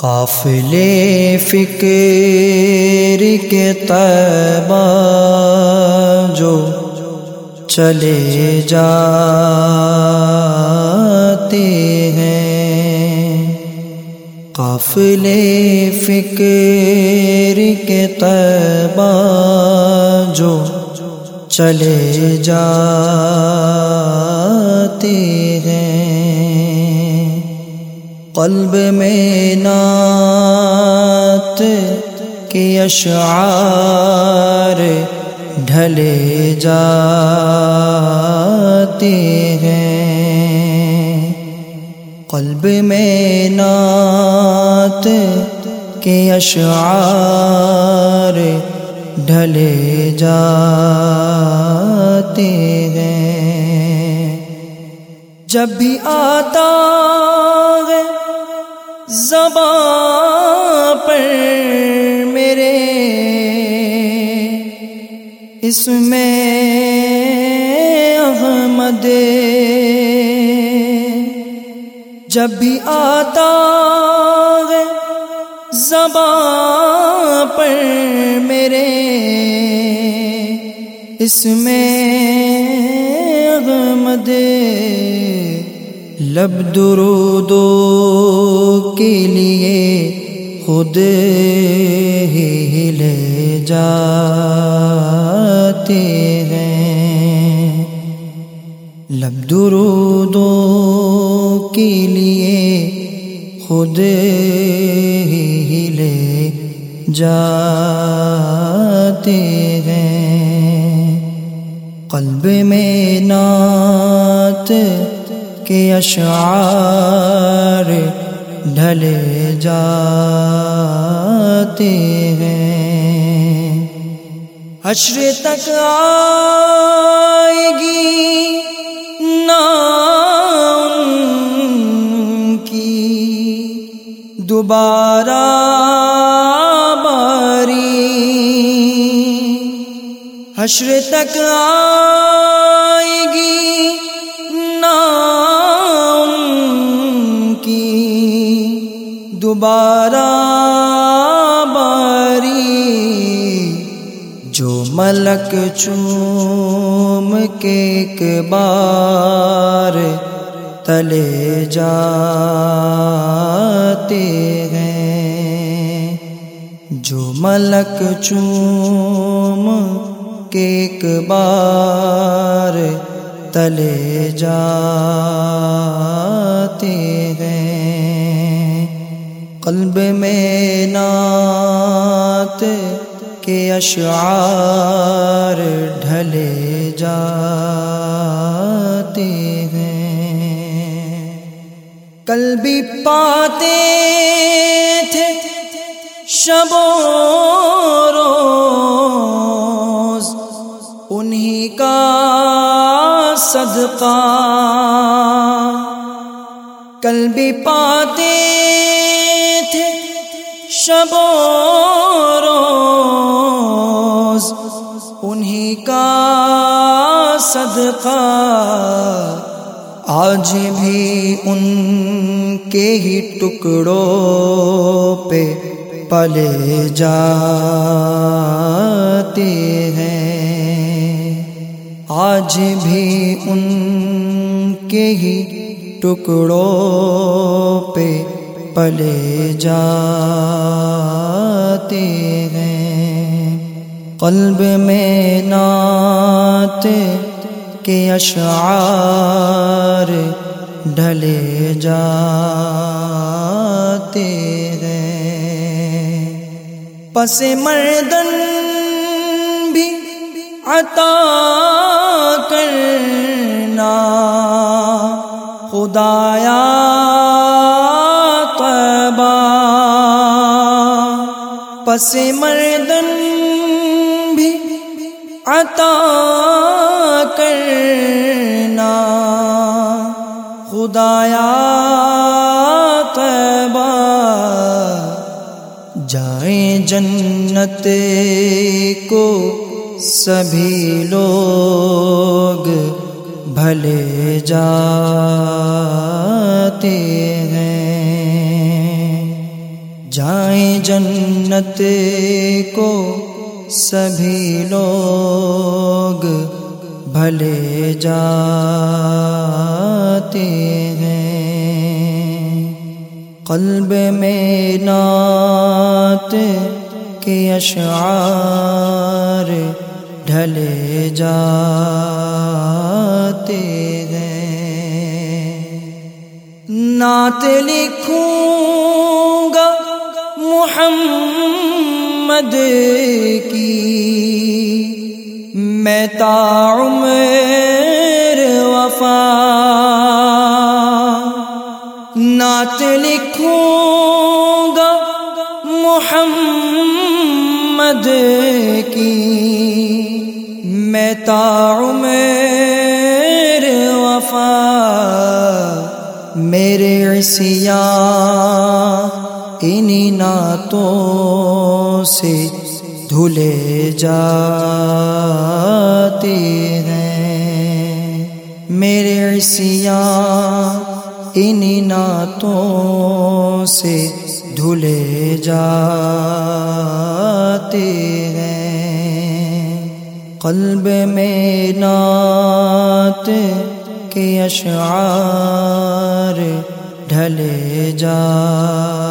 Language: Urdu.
قافلے فکر کے طیبہ جو چلے جاتے ہیں۔ قافلے فکر کے طیبہ جو چلے جاتے ہیں۔ قلب میں نعت کے اشعار ڈھلے جاتے ہیں۔ قلب میں نعت کے اشعار ڈھلے جاتے ہیں۔ جب بھی آتا ہے زباں پر میرے اس میں احمد جب بھی آتا ہے زباں پر میرے اس میں احمد لب درودو کے لیے خود ہی لے جاتے ہیں۔ لب درودو کے لیے خود ہی لے جاتے ہیں۔ قلب میں نعت کے اشعار ڈھلے جاتے ہیں۔ حشر تک آئے گی نام کی۔ دوبارہ باری۔ حشر تک آئے گی دوبارہ باری جو ملک چوم کے ایک بار تلے جاتے ہیں۔ جو ملک چوم کے ایک بار تلے جاتے ہیں۔ قلب میں نعت کے اشعار ڈھلے جاتے ہیں۔ کل بھی پاتے تھے شب و روز، انہی کا صدقہ۔ کل بھی پاتے شب و روز، انہی کا صدقہ آج بھی ان کے ہی ٹکڑوں پہ پلے جاتے ہیں۔ آج بھی ان کے ہی ٹکڑوں پہ پلے جاتے ہیں۔ قلب میں نعت کے اشعار ڈھلے جاتے ہیں۔ پس مردن بھی عطا کرنا خدایا پس مردن بھی عطا کرنا۔ خدایا طبا جائیں جنت کو سبھی لوگ بھلے جاتے ہیں۔ جائیں جنت کو سبھی لوگ بھلے جاتے ہیں۔ قلب میں نعت کے اشعار ڈھلے جاتے ہیں۔ نعت لکھوں محمد کی۔ میں تعمر وفا۔ نعت لکھوں گا محمد کی۔ میں تعمر وفا۔ میرے عصیاں۔ انہی نعتوں سے دھلے جاتے ہیں۔ میرے عصیاں انہی نعتوں سے دھلے جاتے ہیں۔ قلب میں نعت کے اشعار ڈھلے جاتے